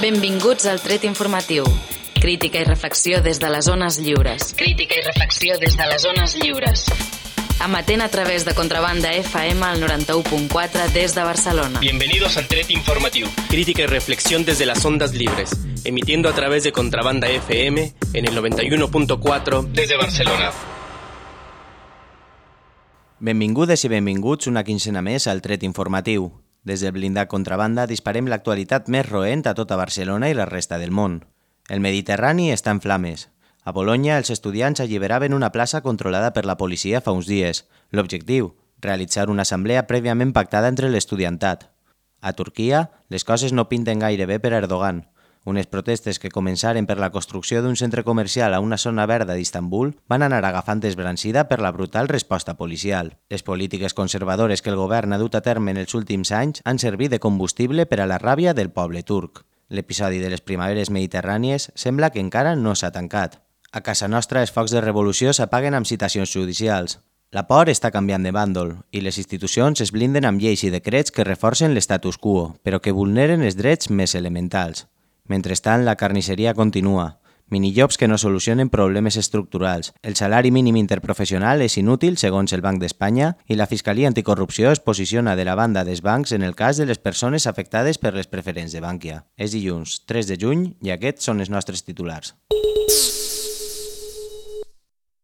Benvinguts al Tret Informatiu. Crítica i reflexió des de les zones lliures. Crítica i reflexió des de les zones lliures. Amatent a través de Contrabanda FM al 91.4 des de Barcelona. Bienvenidos al Tret Informatiu. Crítica y reflexión desde las ondas libres. Emitiendo a través de Contrabanda FM en el 91.4 desde Barcelona. Benvingudes i benvinguts una quincena més al Tret Informatiu. Des del blindat Contrabanda disparem l'actualitat més roent a tota Barcelona i la resta del món. El Mediterrani està en flames. A Bologna, els estudiants alliberaven una plaça controlada per la policia fa uns dies. L'objectiu, realitzar una assemblea prèviament pactada entre l'estudiantat. A Turquia, les coses no pinten gaire bé per Erdogan. Unes protestes que començaren per la construcció d'un centre comercial a una zona verda d'Istanbul van anar agafant esbrancida per la brutal resposta policial. Les polítiques conservadores que el govern ha dut a terme en els últims anys han servit de combustible per a la ràbia del poble turc. L'episodi de les primaveres mediterrànies sembla que encara no s'ha tancat. A casa nostra els focs de revolució s'apaguen amb citacions judicials. La por està canviant de bàndol i les institucions es blinden amb lleis i decrets que reforcen l'estatus quo, però que vulneren els drets més elementals. Mentrestant, la carnisseria continua. Minijobs que no solucionen problemes estructurals. El salari mínim interprofessional és inútil, segons el Banc d'Espanya, i la Fiscalia Anticorrupció es posiciona de la banda dels bancs en el cas de les persones afectades per les preferents de Bànquia. És dilluns 3 de juny i aquests són els nostres titulars.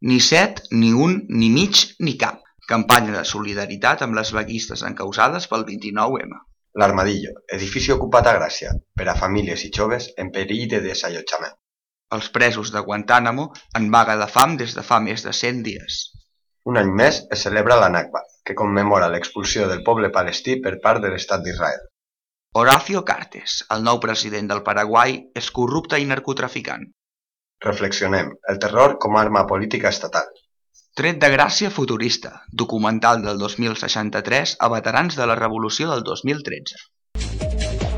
Ni set, ni un, ni mig, ni cap. Campanya de solidaritat amb les vaguistes encausades pel 29M. L'Armadillo, edifici ocupat a Gràcia, per a famílies i joves en perill de desallotjament. Els presos de Guantánamo en vaga de fam des de fa més de 100 dies. Un any més es celebra la Nakba, que commemora l'expulsió del poble palestí per part de l'Estat d'Israel. Horacio Cartes, el nou president del Paraguai, és corrupte i narcotraficant. Reflexionem, el terror com a arma política estatal. Tret de gràcia futurista, documental del 2063 a veterans de la revolució del 2013.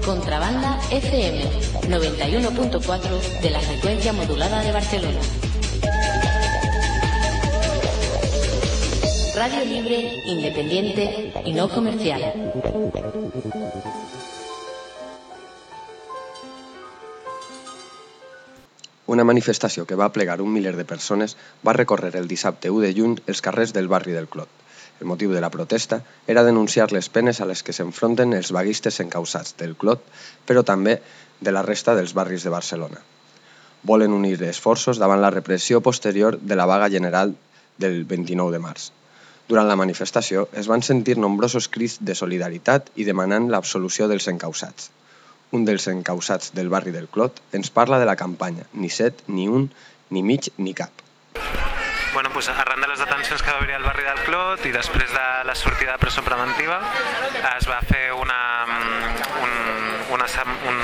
Contrabanda FM 91.4 de la frecuencia modulada de Barcelona. Radio libre, independiente y no comercial. Una manifestació que va plegar un miler de persones va recórrer el dissabte 1 de juny els carrers del barri del Clot. El motiu de la protesta era denunciar les penes a les que s'enfronten els vaguistes encausats del Clot, però també de la resta dels barris de Barcelona. Volen unir esforços davant la repressió posterior de la vaga general del 29 de març. Durant la manifestació es van sentir nombrosos crits de solidaritat i demanant l'absolució dels encausats un dels encausats del barri del Clot, ens parla de la campanya Ni set, ni un, ni mig, ni cap. Bueno, pues arran de les detencions que va haver al barri del Clot i després de la sortida de presó preventiva es va fer una, un, una, un,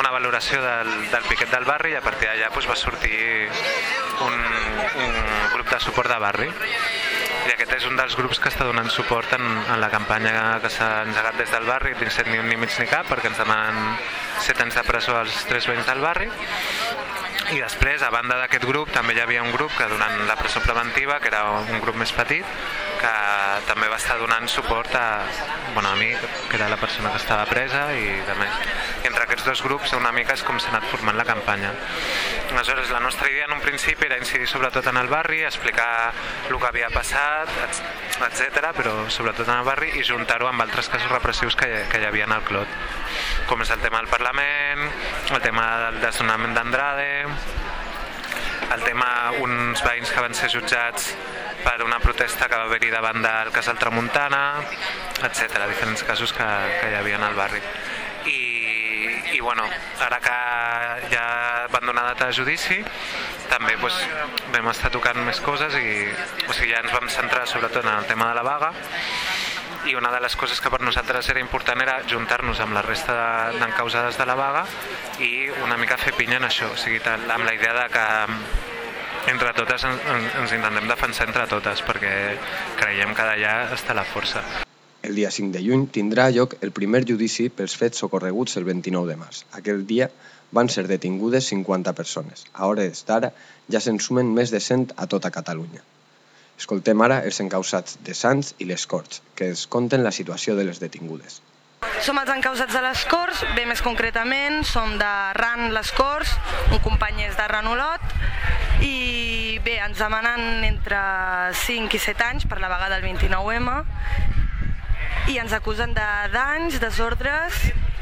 una valoració del, del piquet del barri i a partir d'allà pues, va sortir un, un grup de suport de barri i aquest és un dels grups que està donant suport en, en la campanya que s'ha engegat des del barri, dins ni un ni mig ni cap, perquè ens demanen 7 anys de presó als tres veïns del barri i després, a banda d'aquest grup, també hi havia un grup que durant la presó preventiva, que era un grup més petit, que també va estar donant suport a, bueno, a mi, que era la persona que estava presa, i de més. Entre aquests dos grups una mica és com s'ha anat formant la campanya. Aleshores, la nostra idea en un principi era incidir sobretot en el barri, explicar el que havia passat, etc, però sobretot en el barri, i juntar-ho amb altres casos repressius que hi, que hi havia en el Clot, com és el tema del Parlament, el tema del desnonament d'Andrade, el tema uns veïns que van ser jutjats per una protesta que va haver-hi davant del casal Tramuntana, etc. Diferents casos que, que hi havia al barri. Bueno, ara que ja van donar data de judici, també pues, vam estar tocant més coses i o sigui, ja ens vam centrar sobretot en el tema de la vaga i una de les coses que per nosaltres era important era juntar-nos amb la resta d'encausades de la vaga i una mica fer pinya en això, o sigui, amb la idea de que entre totes ens intentem defensar entre totes perquè creiem que d'allà està la força. El dia 5 de juny tindrà lloc el primer judici pels fets socorreguts el 29 de març. Aquell dia van ser detingudes 50 persones. A hores d'ara ja se'n sumen més de 100 a tota Catalunya. Escoltem ara els encausats de Sants i les Corts, que ens conten la situació de les detingudes. Som els encausats de les Corts, bé més concretament, som de RAN les Corts, un company és de Ranolot, i bé, ens demanen entre 5 i 7 anys per la vaga del 29M i ens acusen de danys, desordres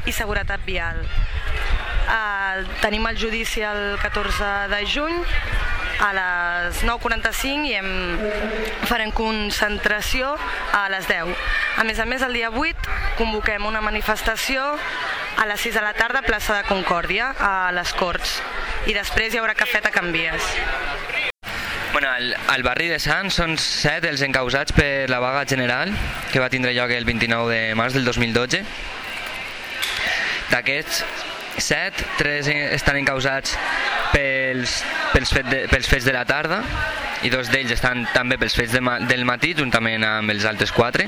i seguretat vial. Uh, tenim el judici el 14 de juny a les 9.45 i hem, farem concentració a les 10. A més a més, el dia 8 convoquem una manifestació a les 6 de la tarda a plaça de Concòrdia, a les Corts. I després hi haurà cafè a Canvies. Bueno, al, al barri de Sants són set els encausats per la vaga general que va tindre lloc el 29 de març del 2012. D'aquests set, tres estan encausats pels, pels, fet de, pels fets de la tarda i dos d'ells estan també pels fets de, del matí juntament amb els altres quatre.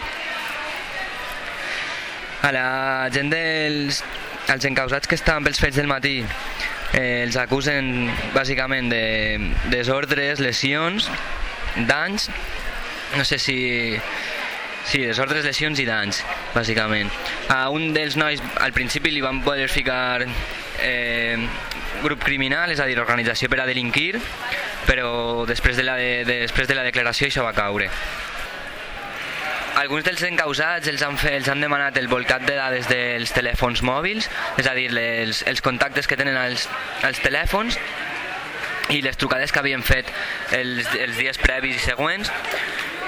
A la gent dels els encausats que estaven pels fets del matí eh, els acusen bàsicament de desordres, lesions, danys, no sé si... Sí, desordres, lesions i danys, bàsicament. A un dels nois al principi li van poder ficar eh, grup criminal, és a dir, organització per a delinquir, però després de la, de, de, després de la declaració això va caure. Alguns dels encausats els han, fet, els han demanat el volcat de dades dels telèfons mòbils, és a dir, les, els contactes que tenen els, els telèfons i les trucades que havien fet els, els dies previs i següents,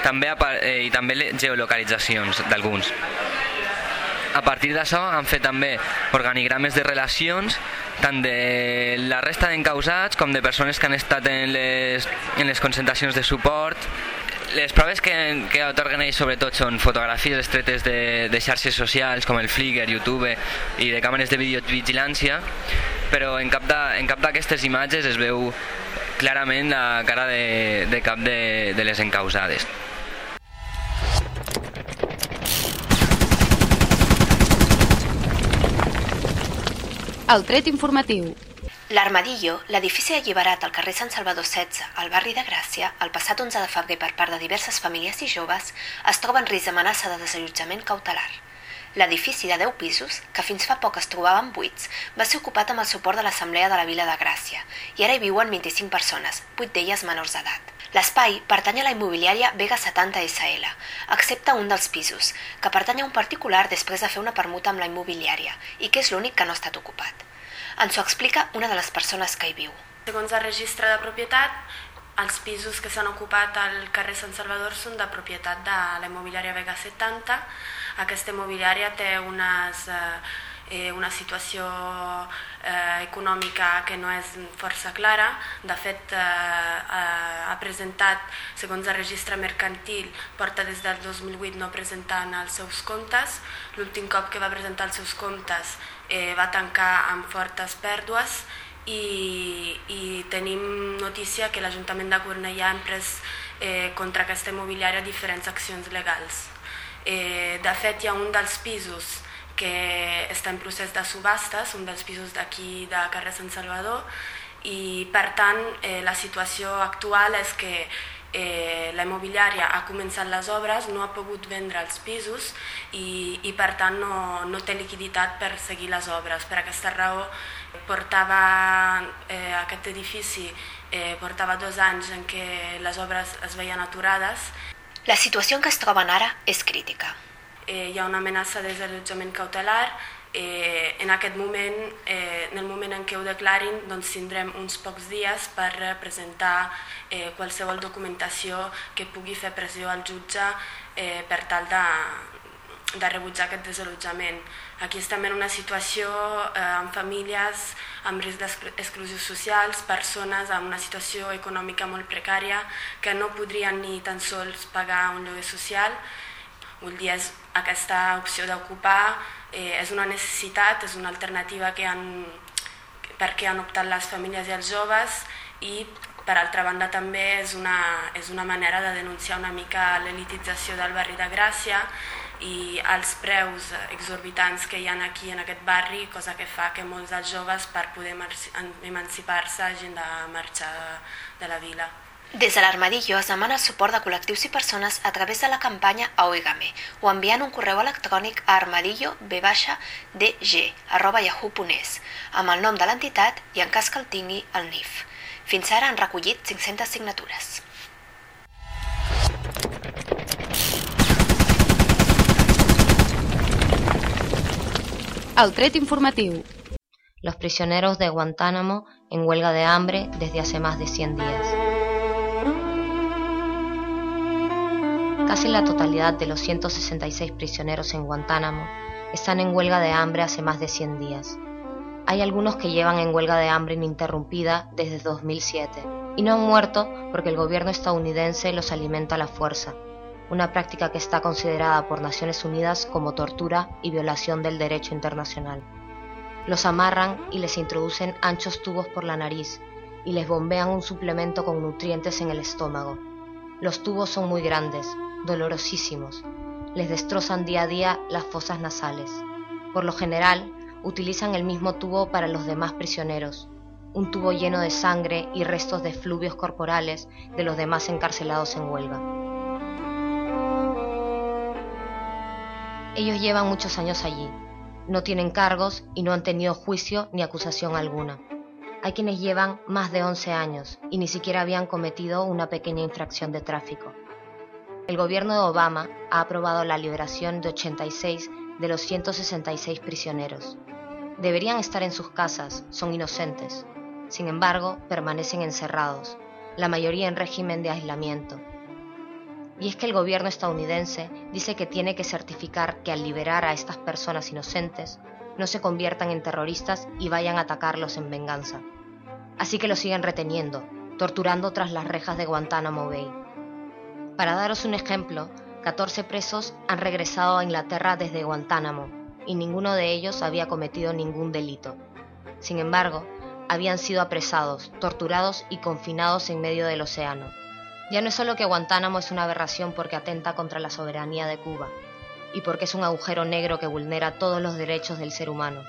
també, eh, i també les geolocalitzacions d'alguns. A partir d'això han fet també organigrames de relacions tant de la resta d'encausats com de persones que han estat en les, en les concentracions de suport les proves que, que otorguen ells sobretot són fotografies estretes de, de xarxes socials com el Flickr, YouTube i de càmeres de videovigilància, però en cap d'aquestes imatges es veu clarament la cara de, de cap de, de les encausades. El tret informatiu L'Armadillo, l'edifici alliberat al carrer Sant Salvador 16, al barri de Gràcia, el passat 11 de febrer per part de diverses famílies i joves, es troba en risc d'amenaça de desallotjament cautelar. L'edifici de 10 pisos, que fins fa poc es trobaven buits, va ser ocupat amb el suport de l'Assemblea de la Vila de Gràcia, i ara hi viuen 25 persones, 8 d'elles menors d'edat. L'espai pertany a la immobiliària Vega 70 SL, excepte un dels pisos, que pertany a un particular després de fer una permuta amb la immobiliària, i que és l'únic que no ha estat ocupat. Ens ho explica una de les persones que hi viu. Segons el registre de propietat, els pisos que s'han ocupat al carrer Sant Salvador són de propietat de la immobiliària Vega 70. Aquesta immobiliària té unes, eh, una situació eh, econòmica que no és força clara. De fet, eh, ha presentat, segons el registre mercantil, porta des del 2008 no presentant els seus comptes. L'últim cop que va presentar els seus comptes eh, va tancar amb fortes pèrdues i, i tenim notícia que l'Ajuntament de Cornellà ha pres eh, contra aquesta immobiliària diferents accions legals. Eh, de fet, hi ha un dels pisos que està en procés de subhastes, un dels pisos d'aquí de carrer Sant Salvador, i per tant eh, la situació actual és que eh, la immobiliària ha començat les obres, no ha pogut vendre els pisos i, i per tant no, no té liquiditat per seguir les obres. Per aquesta raó portava eh, aquest edifici eh, portava dos anys en què les obres es veien aturades. La situació en què es troben ara és crítica. Eh, hi ha una amenaça de desallotjament cautelar, eh, en aquest moment, eh, en el moment en què ho declarin, doncs tindrem uns pocs dies per presentar eh, qualsevol documentació que pugui fer pressió al jutge eh, per tal de, de rebutjar aquest desallotjament. Aquí estem en una situació eh, amb famílies amb risc d'exclusió socials, persones amb una situació econòmica molt precària que no podrien ni tan sols pagar un lloguer social. Vull dir, és aquesta opció d'ocupar eh, és una necessitat, és una alternativa que han, perquè han optat les famílies i els joves i per altra banda també és una, és una manera de denunciar una mica l'elitització del barri de Gràcia i els preus exorbitants que hi ha aquí en aquest barri, cosa que fa que molts dels joves per poder emancipar-se hagin de marxar de la vila. Des de l'Armadillo es demana el suport de col·lectius i persones a través de la campanya Oigame o enviant un correu electrònic a armadillo-dg arroba yahoo.es amb el nom de l'entitat i en cas que el tingui el NIF. Fins ara han recollit 500 signatures. El tret informatiu. Los prisioneros de Guantánamo en huelga de hambre desde hace más de 100 días. Casi la totalidad de los 166 prisioneros en Guantánamo están en huelga de hambre hace más de 100 días. Hay algunos que llevan en huelga de hambre ininterrumpida desde 2007 y no han muerto porque el gobierno estadounidense los alimenta a la fuerza, una práctica que está considerada por Naciones Unidas como tortura y violación del derecho internacional. Los amarran y les introducen anchos tubos por la nariz y les bombean un suplemento con nutrientes en el estómago. Los tubos son muy grandes, dolorosísimos. Les destrozan día a día las fosas nasales. Por lo general, utilizan el mismo tubo para los demás prisioneros, un tubo lleno de sangre y restos de fluvios corporales de los demás encarcelados en huelga. Ellos llevan muchos años allí, no tienen cargos y no han tenido juicio ni acusación alguna. Hay quienes llevan más de 11 años y ni siquiera habían cometido una pequeña infracción de tráfico. El gobierno de Obama ha aprobado la liberación de 86 de los 166 prisioneros. Deberían estar en sus casas, son inocentes. Sin embargo, permanecen encerrados, la mayoría en régimen de aislamiento. Y es que el gobierno estadounidense dice que tiene que certificar que al liberar a estas personas inocentes, no se conviertan en terroristas y vayan a atacarlos en venganza. Así que los siguen reteniendo, torturando tras las rejas de Guantánamo Bay. Para daros un ejemplo, 14 presos han regresado a Inglaterra desde Guantánamo y ninguno de ellos había cometido ningún delito. Sin embargo, habían sido apresados, torturados y confinados en medio del océano. Ya no es solo que Guantánamo es una aberración porque atenta contra la soberanía de Cuba y porque es un agujero negro que vulnera todos los derechos del ser humano,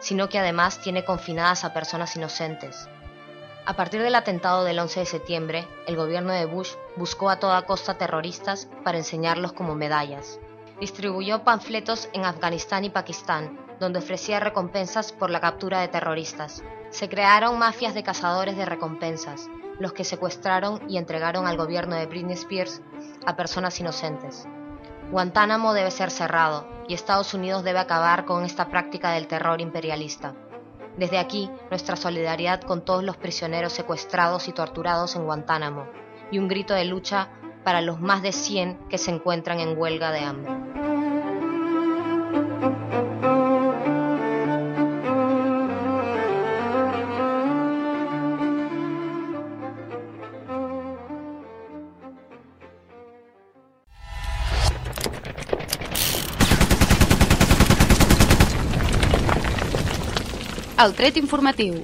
sino que además tiene confinadas a personas inocentes. A partir del atentado del 11 de septiembre, el gobierno de Bush buscó a toda costa terroristas para enseñarlos como medallas. Distribuyó panfletos en Afganistán y Pakistán, donde ofrecía recompensas por la captura de terroristas. Se crearon mafias de cazadores de recompensas, los que secuestraron y entregaron al gobierno de Britney Spears a personas inocentes. Guantánamo debe ser cerrado y Estados Unidos debe acabar con esta práctica del terror imperialista. Desde aquí, nuestra solidaridad con todos los prisioneros secuestrados y torturados en Guantánamo y un grito de lucha para los más de 100 que se encuentran en huelga de hambre. El tret informatiu.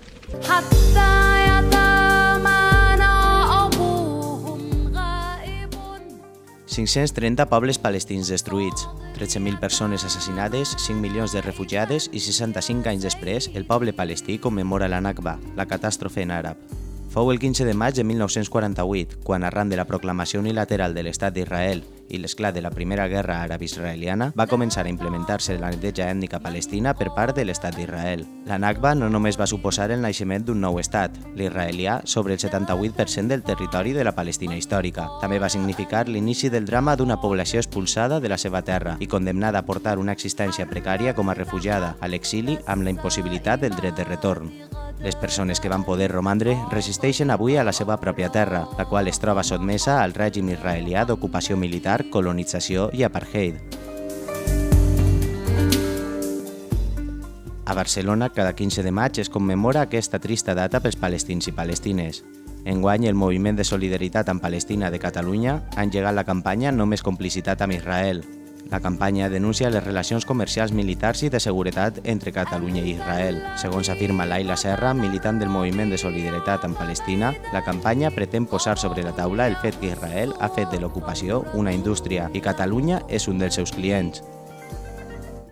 530 pobles palestins destruïts, 13.000 persones assassinades, 5 milions de refugiades i 65 anys després, el poble palestí commemora la Nakba, la catàstrofe en àrab. Fou el 15 de maig de 1948, quan arran de la proclamació unilateral de l'Estat d'Israel i l'esclat de la Primera Guerra Àrab-Israeliana, va començar a implementar-se la neteja ètnica palestina per part de l'Estat d'Israel. La Nakba no només va suposar el naixement d'un nou estat, l'israelià, sobre el 78% del territori de la Palestina històrica. També va significar l'inici del drama d'una població expulsada de la seva terra i condemnada a portar una existència precària com a refugiada a l'exili amb la impossibilitat del dret de retorn. Les persones que van poder romandre resisteixen avui a la seva pròpia terra, la qual es troba sotmesa al règim israelià d'ocupació militar, colonització i apartheid. A Barcelona, cada 15 de maig es commemora aquesta trista data pels palestins i palestines. Enguany, el Moviment de Solidaritat amb Palestina de Catalunya ha engegat la campanya No més complicitat amb Israel, la campanya denuncia les relacions comercials militars i de seguretat entre Catalunya i Israel. Segons afirma Laila Serra, militant del moviment de solidaritat amb Palestina, la campanya pretén posar sobre la taula el fet que Israel ha fet de l'ocupació una indústria i Catalunya és un dels seus clients.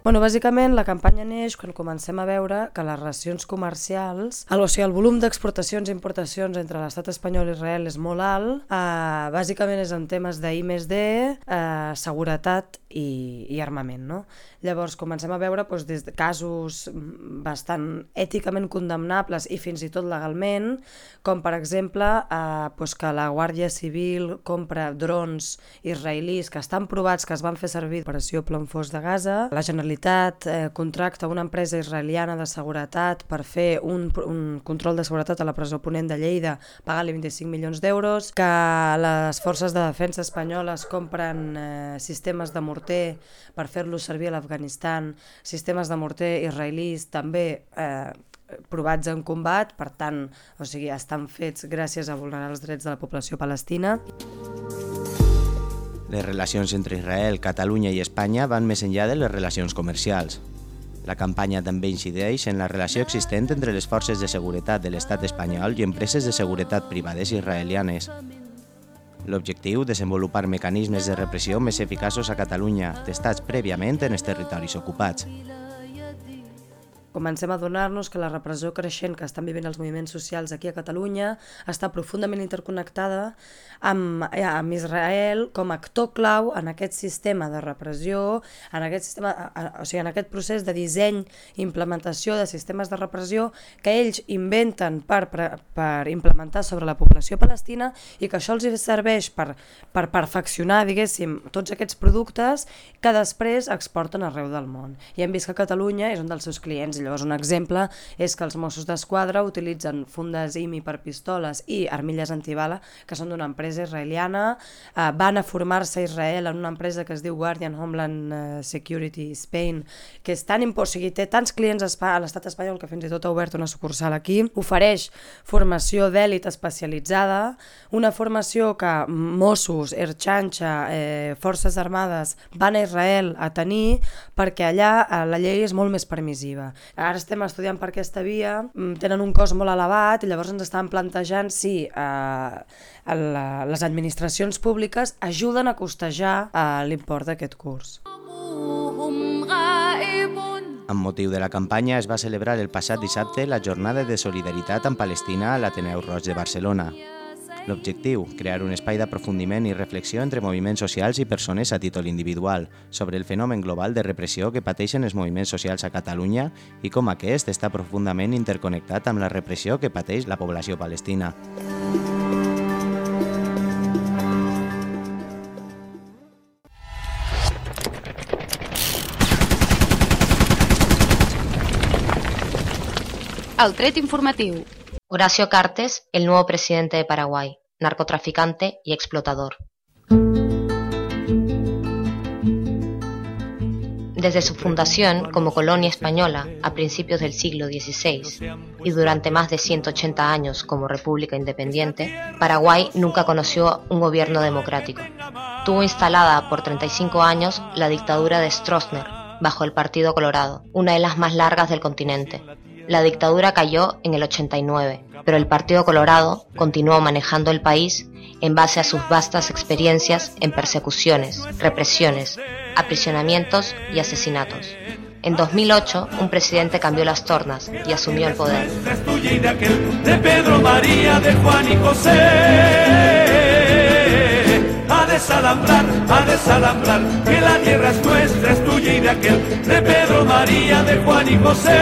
Bueno, bàsicament la campanya neix quan comencem a veure que les relacions comercials, o sigui, el volum d'exportacions i importacions entre l'estat espanyol i Israel és molt alt, eh, bàsicament és en temes d'I més D, eh, seguretat i, i armament. No? Llavors comencem a veure doncs, des de casos bastant èticament condemnables i fins i tot legalment, com per exemple eh, doncs que la Guàrdia Civil compra drons israelis que estan provats que es van fer servir operació Plomfos de Gaza, la Generalitat eh, contracta una empresa israeliana de seguretat per fer un, un control de seguretat a la presó Ponent de Lleida, pagant-li 25 milions d'euros, que les forces de defensa espanyoles compren eh, sistemes de morter per fer-los servir a l'Afganistan, sistemes de morter israelis també eh, provats en combat, per tant, o sigui, estan fets gràcies a vulnerar els drets de la població palestina. Les relacions entre Israel, Catalunya i Espanya van més enllà de les relacions comercials. La campanya també incideix en la relació existent entre les forces de seguretat de l'estat espanyol i empreses de seguretat privades israelianes. L'objectiu, desenvolupar mecanismes de repressió més eficaços a Catalunya, testats prèviament en els territoris ocupats comencem a donar-nos que la repressió creixent que estan vivint els moviments socials aquí a Catalunya està profundament interconnectada amb, eh, amb Israel com a actor clau en aquest sistema de repressió, en aquest, sistema, o sigui, en aquest procés de disseny i implementació de sistemes de repressió que ells inventen per, per, per implementar sobre la població palestina i que això els serveix per, per perfeccionar, diguéssim, tots aquests productes que després exporten arreu del món. I hem vist que Catalunya és un dels seus clients Llavors, un exemple és que els Mossos d'Esquadra utilitzen fundes IMI per pistoles i armilles antibala, que són d'una empresa israeliana, eh, van a formar-se a Israel en una empresa que es diu Guardian Homeland eh, Security Spain, que és tan sigui, té tants clients a l'estat espanyol que fins i tot ha obert una sucursal aquí, ofereix formació d'èlit especialitzada, una formació que Mossos, Erxanxa, eh, Forces Armades van a Israel a tenir perquè allà eh, la llei és molt més permissiva. Ara estem estudiant per aquesta via, mm, tenen un cost molt elevat i llavors ens estàvem plantejant si eh, la, les administracions públiques ajuden a costejar eh, l'import d'aquest curs. Amb motiu de la campanya es va celebrar el passat dissabte la jornada de solidaritat amb Palestina a l'Ateneu Roig de Barcelona. L'objectiu, crear un espai d'aprofundiment i reflexió entre moviments socials i persones a títol individual sobre el fenomen global de repressió que pateixen els moviments socials a Catalunya i com aquest està profundament interconnectat amb la repressió que pateix la població palestina. El tret informatiu Horacio Cartes, el nuevo presidente de Paraguay, narcotraficante y explotador. Desde su fundación como colonia española a principios del siglo XVI y durante más de 180 años como república independiente, Paraguay nunca conoció un gobierno democrático. Tuvo instalada por 35 años la dictadura de Stroessner bajo el Partido Colorado, una de las más largas del continente, la dictadura cayó en el 89, pero el Partido Colorado continuó manejando el país en base a sus vastas experiencias en persecuciones, represiones, aprisionamientos y asesinatos. En 2008, un presidente cambió las tornas y asumió el poder desalambrar, a desalambrar, que la tierra es nuestra, es tuya y de aquel, de Pedro, María, de Juan y José.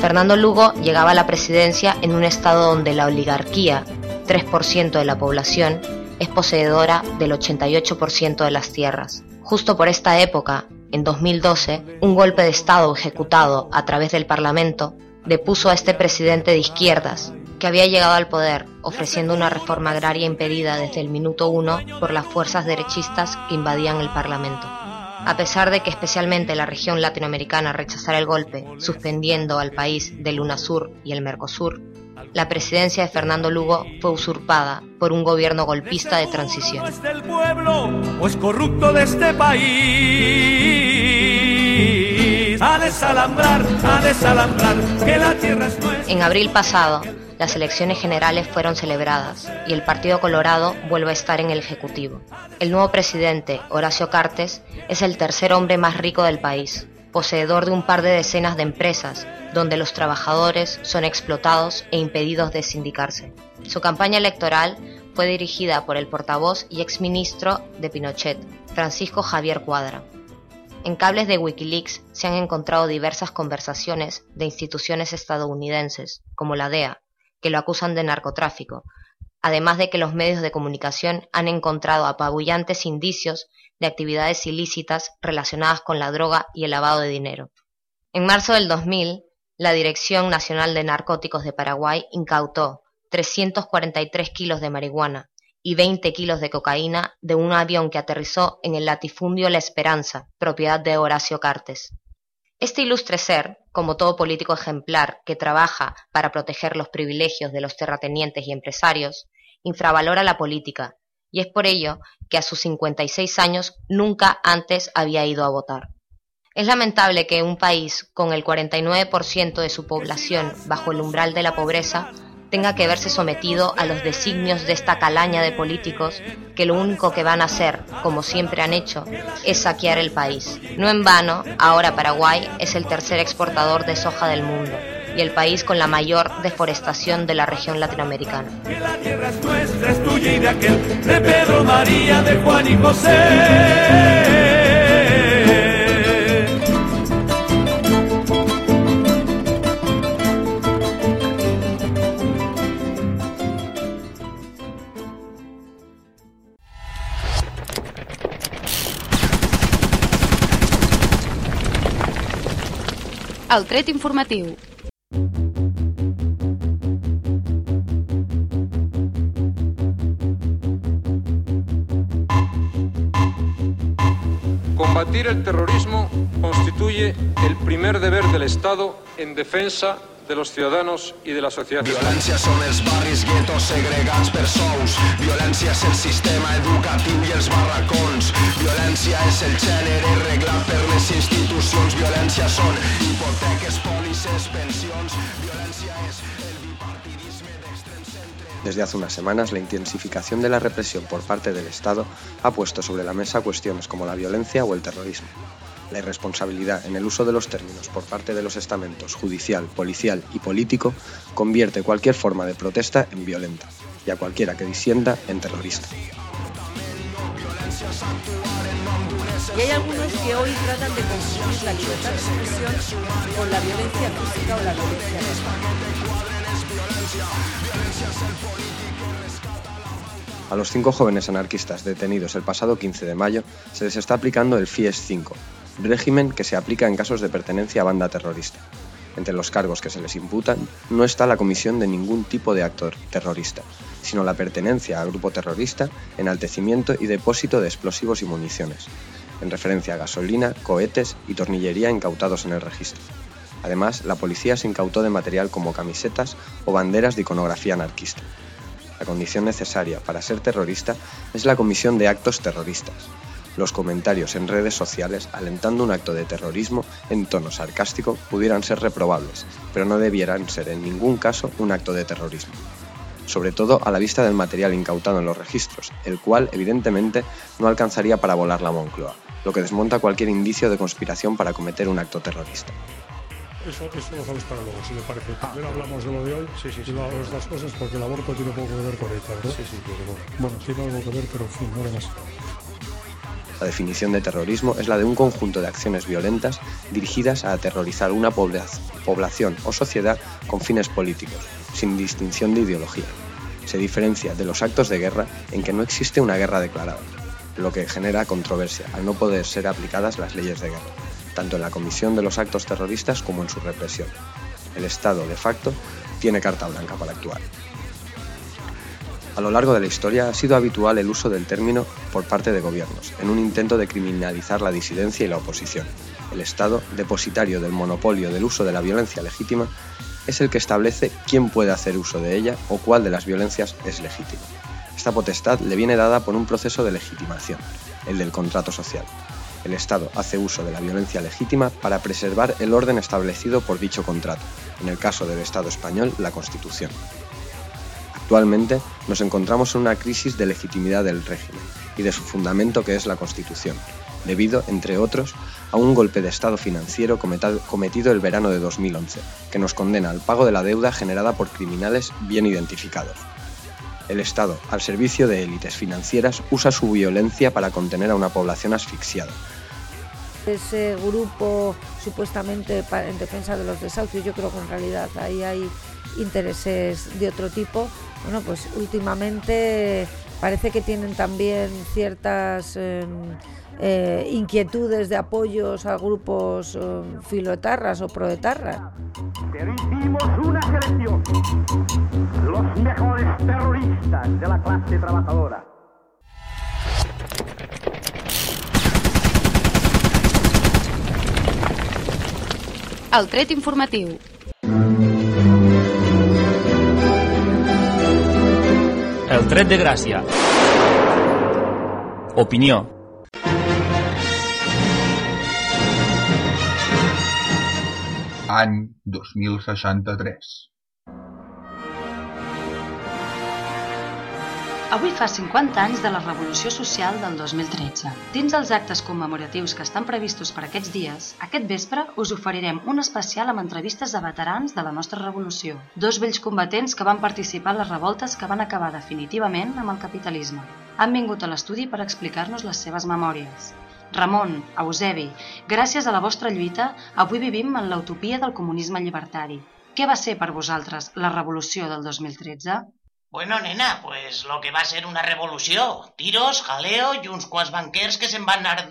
Fernando Lugo llegaba a la presidencia en un estado donde la oligarquía, 3% de la población, es poseedora del 88% de las tierras. Justo por esta época, en 2012, un golpe de Estado ejecutado a través del Parlamento depuso a este presidente de izquierdas, que había llegado al poder ofreciendo una reforma agraria impedida desde el minuto uno por las fuerzas derechistas que invadían el Parlamento. A pesar de que especialmente la región latinoamericana rechazara el golpe, suspendiendo al país del UNASUR y el Mercosur, la presidencia de Fernando Lugo fue usurpada por un gobierno golpista de transición. corrupto de este país. A desalambrar, a desalambrar, que la tierra es En abril pasado, las elecciones generales fueron celebradas y el Partido Colorado vuelve a estar en el Ejecutivo. El nuevo presidente, Horacio Cartes, es el tercer hombre más rico del país, poseedor de un par de decenas de empresas, donde los trabajadores son explotados e impedidos de sindicarse. Su campaña electoral fue dirigida por el portavoz y exministro de Pinochet, Francisco Javier Cuadra. En cables de Wikileaks se han encontrado diversas conversaciones de instituciones estadounidenses, como la DEA, que lo acusan de narcotráfico, además de que los medios de comunicación han encontrado apabullantes indicios de actividades ilícitas relacionadas con la droga y el lavado de dinero. En marzo del 2000, la Dirección Nacional de Narcóticos de Paraguay incautó 343 kilos de marihuana y 20 kilos de cocaína de un avión que aterrizó en el latifundio La Esperanza, propiedad de Horacio Cartes. Este ilustre ser, como todo político ejemplar que trabaja para proteger los privilegios de los terratenientes y empresarios, infravalora la política, y es por ello que a sus 56 años nunca antes había ido a votar. Es lamentable que un país con el 49% de su población bajo el umbral de la pobreza tenga que verse sometido a los designios de esta calaña de políticos que lo único que van a hacer, como siempre han hecho, es saquear el país. No en vano, ahora Paraguay es el tercer exportador de soja del mundo y el país con la mayor deforestación de la región latinoamericana. El tret informatiu. Combatir el terrorismo constituye el primer deber del Estado en defensa de los ciudadanos y de la sociedad. Violència són els barris guetos segregats per sous. Violència és el sistema educatiu i els barracons. Violència és el gènere reglat per les institucions. Violència són hipoteques, pòlisses, pensions. Violència és el bipartidisme d'extrem centre. Desde hace unas semanas, la intensificación de la represión por parte del Estado ha puesto sobre la mesa cuestiones como la violencia o el terrorismo. La irresponsabilidad en el uso de los términos por parte de los estamentos judicial, policial y político convierte cualquier forma de protesta en violenta y a cualquiera que disienta en terrorista. Y hay algunos que hoy tratan de confundir la libertad de expresión con la violencia física o la violencia A los cinco jóvenes anarquistas detenidos el pasado 15 de mayo se les está aplicando el FIES 5, régimen que se aplica en casos de pertenencia a banda terrorista. Entre los cargos que se les imputan no está la comisión de ningún tipo de actor terrorista, sino la pertenencia a grupo terrorista, enaltecimiento y depósito de explosivos y municiones, en referencia a gasolina, cohetes y tornillería incautados en el registro. Además, la policía se incautó de material como camisetas o banderas de iconografía anarquista. La condición necesaria para ser terrorista es la comisión de actos terroristas. Los comentarios en redes sociales alentando un acto de terrorismo en tono sarcástico pudieran ser reprobables, pero no debieran ser en ningún caso un acto de terrorismo. Sobre todo a la vista del material incautado en los registros, el cual evidentemente no alcanzaría para volar la Moncloa, lo que desmonta cualquier indicio de conspiración para cometer un acto terrorista. Eso, eso lo dejamos para luego, si le parece. Primero hablamos de lo de hoy y luego de estas cosas porque el aborto tiene poco que ver con ella, ¿verdad? Sí, sí, pero Bueno, tiene algo que ver, pero en fin, nada más. La definición de terrorismo es la de un conjunto de acciones violentas dirigidas a aterrorizar una pobla- población o sociedad con fines políticos, sin distinción de ideología. Se diferencia de los actos de guerra en que no existe una guerra declarada, lo que genera controversia al no poder ser aplicadas las leyes de guerra, tanto en la comisión de los actos terroristas como en su represión. El Estado, de facto, tiene carta blanca para actuar. A lo largo de la historia ha sido habitual el uso del término por parte de gobiernos, en un intento de criminalizar la disidencia y la oposición. El Estado, depositario del monopolio del uso de la violencia legítima, es el que establece quién puede hacer uso de ella o cuál de las violencias es legítima. Esta potestad le viene dada por un proceso de legitimación, el del contrato social. El Estado hace uso de la violencia legítima para preservar el orden establecido por dicho contrato, en el caso del Estado español, la Constitución. Actualmente nos encontramos en una crisis de legitimidad del régimen y de su fundamento que es la Constitución, debido, entre otros, a un golpe de Estado financiero cometido el verano de 2011, que nos condena al pago de la deuda generada por criminales bien identificados. El Estado, al servicio de élites financieras, usa su violencia para contener a una población asfixiada. Ese grupo supuestamente en defensa de los desahucios, yo creo que en realidad ahí hay intereses de otro tipo. Bueno, pues últimamente parece que tienen también ciertas eh, eh, inquietudes de apoyos a grupos eh, filoetarras o proetarras. Pero hicimos una selección, los mejores terroristas de la clase trabajadora. El tret informatiu. El tret de gràcia. Opinió. Any 2063. Avui fa 50 anys de la Revolució Social del 2013. Dins els actes commemoratius que estan previstos per aquests dies, aquest vespre us oferirem un especial amb entrevistes a veterans de la nostra revolució. Dos vells combatents que van participar en les revoltes que van acabar definitivament amb el capitalisme. Han vingut a l'estudi per explicar-nos les seves memòries. Ramon, Eusebi, gràcies a la vostra lluita, avui vivim en l'utopia del comunisme llibertari. Què va ser per vosaltres la revolució del 2013? Bueno, nena, pues lo que va ser una revolució. Tiros, jaleo i uns quants banquers que se'n van, anar,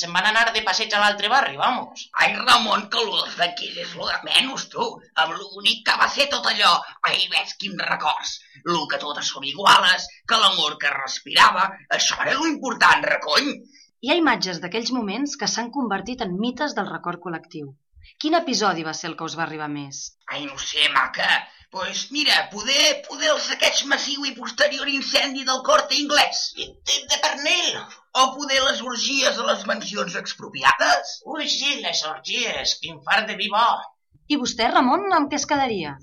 se'n van anar de passeig a l'altre barri, vamos. Ai, Ramon, que lo dels banquers és lo de menys, tu. Amb l'únic que va ser tot allò. Ai, ves quins records. Lo que totes som iguales, que l'amor que respirava, això era lo important, recony. Hi ha imatges d'aquells moments que s'han convertit en mites del record col·lectiu. Quin episodi va ser el que us va arribar més? Ai, no sé, maca. Pues mira, poder, poder el saqueig massiu i posterior incendi del corte inglès. De, pernil. O poder les orgies a les mansions expropiades. Ui, sí, les orgies. Quin fart de vi bo. I vostè, Ramon, amb què es quedaria?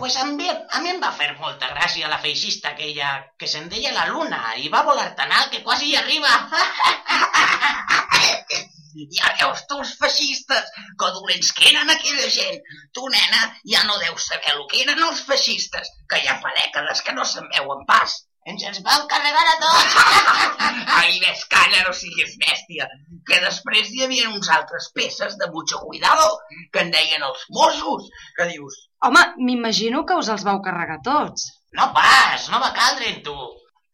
Pues a mi, a mi em va fer molta gràcia la feixista aquella que se'n deia la luna i va volar tan alt que quasi hi arriba. Ja veus tu els feixistes, que dolents que eren aquella gent. Tu, nena, ja no deus saber el que eren els feixistes, que ja fa dècades que no se'n veuen pas. Ens els van carregar a tots. Ai, ves, calla, no siguis bèstia. Que després hi havia uns altres peces de mucho cuidado, que en deien els Mossos, que dius... Home, m'imagino que us els vau carregar tots. No pas, no va caldre en tu.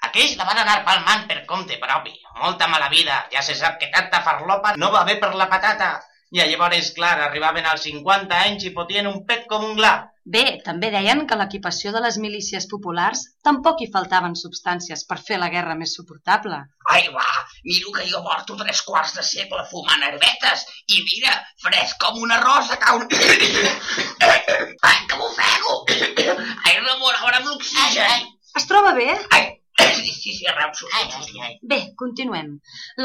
Aquells la van anar palmant per compte propi. Molta mala vida. Ja se sap que tanta farlopa no va bé per la patata. I llavors, clar, arribaven als 50 anys i potien un pet com un gla. Bé, també deien que l'equipació de les milícies populars tampoc hi faltaven substàncies per fer la guerra més suportable. Ai, va, miro que jo porto tres quarts de segle fumant herbetes i mira, fresc com una rosa cau... Ai, que m'ofego! Ai, Ramon, ara amb l'oxigen! Es troba bé? Ai, Sí, sí, arreu ai, ai, ai. Bé, continuem.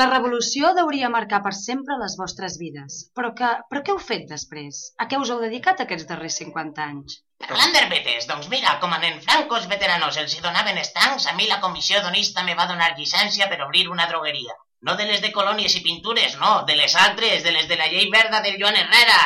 La revolució deuria marcar per sempre les vostres vides. Però, que, però què heu fet després? A què us heu dedicat aquests darrers 50 anys? Parlant d'herbetes, doncs mira, com en francos veteranos els hi donaven estancs, a mi la comissió donista me va donar llicència per obrir una drogueria. No de les de colònies i pintures, no, de les altres, de les de la llei verda del Joan Herrera.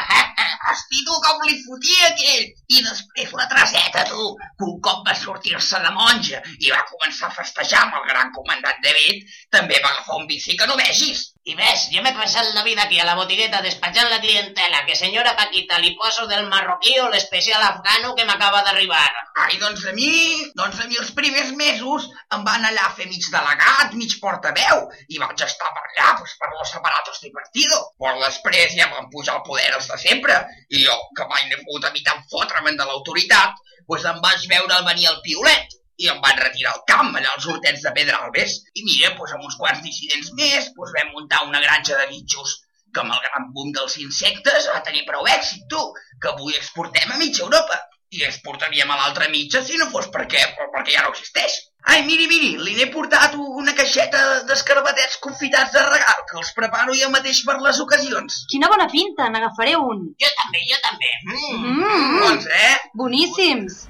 Hosti, tu, com li fotia aquell! I després la traseta, tu, que un cop va sortir-se de monja i va començar a festejar amb el gran comandant David, també va agafar un bici que no vegis. I ves, jo m'he passat la vida aquí a la botigueta despatxant la clientela, que senyora Paquita li poso del marroquí o l'especial afgano que m'acaba d'arribar. Ai, doncs a mi, doncs a mi els primers mesos em van allà a fer mig delegat, mig portaveu, i vaig estar per allà, pues, per los aparatos divertido. Però després ja van pujar el poder els de sempre, i jo, que mai n'he pogut evitar fotre'm de l'autoritat, pues em vaig veure al venir el piolet, i em van retirar al camp, allà als hortets de Pedralbes. I mira, doncs, amb uns quants dissidents més, doncs, vam muntar una granja de bitxos que amb el gran boom dels insectes va tenir prou èxit, tu, que avui exportem a mitja Europa. I exportaríem a l'altra mitja si no fos perquè, perquè ja no existeix. Ai, miri, miri, li n'he portat una caixeta d'escarbatets confitats de regal, que els preparo jo mateix per les ocasions. Quina bona pinta, n'agafaré un. Jo també, jo també. Mm. Mm. Bons, eh? Boníssims.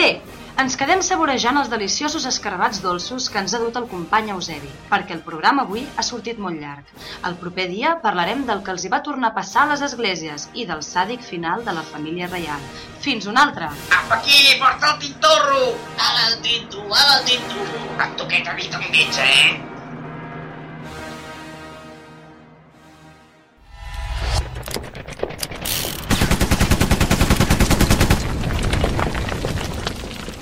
Bé, Ens quedem saborejant els deliciosos escarbats dolços que ens ha dut el company Eusebi, perquè el programa avui ha sortit molt llarg. El proper dia parlarem del que els hi va tornar a passar a les esglésies i del sàdic final de la família reial. Fins un altre! Apa aquí, porta el tintorro! Ara el tinto, ara el tinto! Que t'ha dit un bitx, eh?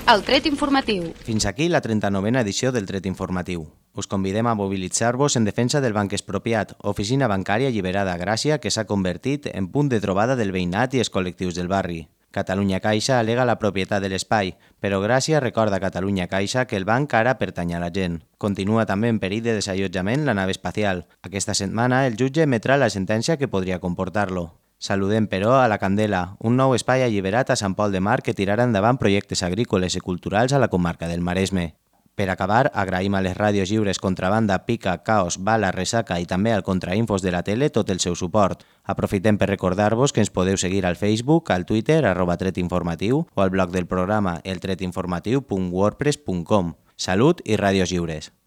El tret informatiu. Fins aquí la 39a edició del Tret Informatiu. Us convidem a mobilitzar-vos en defensa del Banc Expropiat, oficina bancària alliberada a Gràcia que s'ha convertit en punt de trobada del veïnat i els col·lectius del barri. Catalunya Caixa alega la propietat de l'espai, però Gràcia recorda a Catalunya Caixa que el banc ara pertany a la gent. Continua també en perill de desallotjament la nave espacial. Aquesta setmana el jutge emetrà la sentència que podria comportar-lo. Saludem, però, a la Candela, un nou espai alliberat a Sant Pol de Mar que tirarà endavant projectes agrícoles i culturals a la comarca del Maresme. Per acabar, agraïm a les ràdios lliures Contrabanda, Pica, Caos, Bala, Resaca i també al Contrainfos de la tele tot el seu suport. Aprofitem per recordar-vos que ens podeu seguir al Facebook, al Twitter, arroba tretinformatiu o al blog del programa eltretinformatiu.wordpress.com. Salut i ràdios lliures.